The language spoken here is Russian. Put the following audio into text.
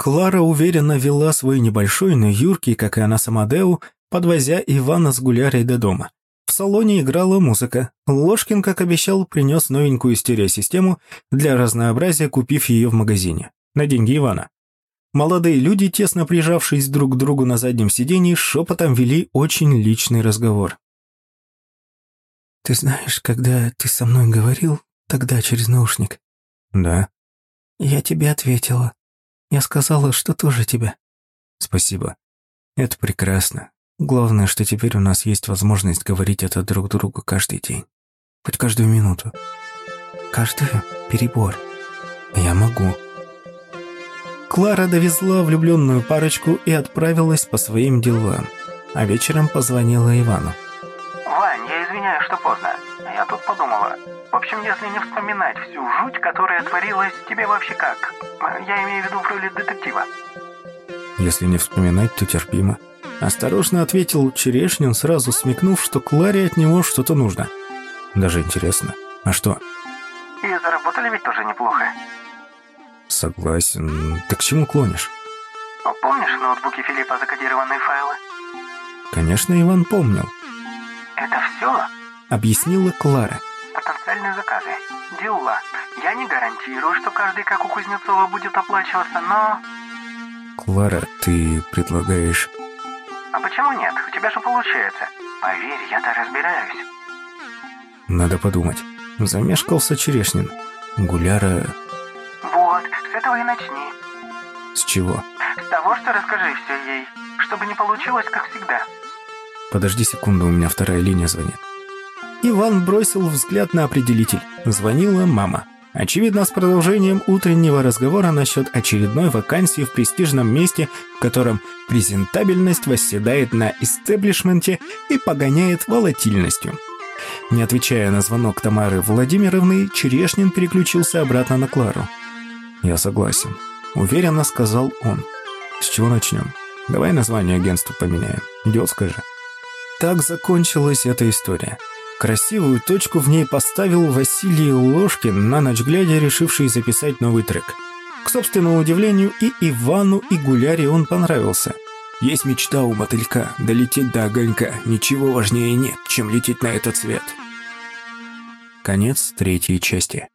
Клара уверенно вела свой небольшой, но юркий, как и она сама Деу, подвозя Ивана с гулярой до дома. В салоне играла музыка. Ложкин, как обещал, принес новенькую стереосистему для разнообразия, купив ее в магазине. На деньги Ивана. Молодые люди, тесно прижавшись друг к другу на заднем сидении, шепотом вели очень личный разговор. «Ты знаешь, когда ты со мной говорил, тогда через наушник?» «Да». «Я тебе ответила. Я сказала, что тоже тебя». «Спасибо. Это прекрасно. Главное, что теперь у нас есть возможность говорить это друг другу каждый день. Хоть каждую минуту. Каждую? Перебор. Я могу». Клара довезла влюбленную парочку и отправилась по своим делам. А вечером позвонила Ивану. «Вань, я извиняюсь, что поздно. Я тут подумала. В общем, если не вспоминать всю жуть, которая творилась, тебе вообще как? Я имею в виду в роли детектива». «Если не вспоминать, то терпимо». Осторожно ответил Черешнин, сразу смекнув, что Кларе от него что-то нужно. Даже интересно. А что? И заработали ведь тоже неплохо. Согласен. Ты к чему клонишь? Помнишь в ноутбуке Филиппа закодированные файлы? Конечно, Иван помнил. Это все? Объяснила Клара. Дела. Я не гарантирую, что каждый, как у Кузнецова, будет оплачиваться, но... Клара, ты предлагаешь... А почему нет? У тебя же получается. Поверь, я-то разбираюсь. Надо подумать. Замешкался Черешнин. Гуляра... Вот, с этого и начни. С чего? С того, что расскажи все ей, чтобы не получилось, как всегда. Подожди секунду, у меня вторая линия звонит. Иван бросил взгляд на определитель. Звонила мама. Очевидно, с продолжением утреннего разговора насчет очередной вакансии в престижном месте, в котором презентабельность восседает на истеблишменте и погоняет волатильностью. Не отвечая на звонок Тамары Владимировны, Черешнин переключился обратно на Клару. «Я согласен», — уверенно сказал он. «С чего начнем? Давай название агентства поменяем. Идет, скажи». Так закончилась эта история. Красивую точку в ней поставил Василий Ложкин, на ночь глядя, решивший записать новый трек. К собственному удивлению, и Ивану, и Гуляре он понравился. Есть мечта у мотылька – долететь до огонька. Ничего важнее нет, чем лететь на этот свет. Конец третьей части.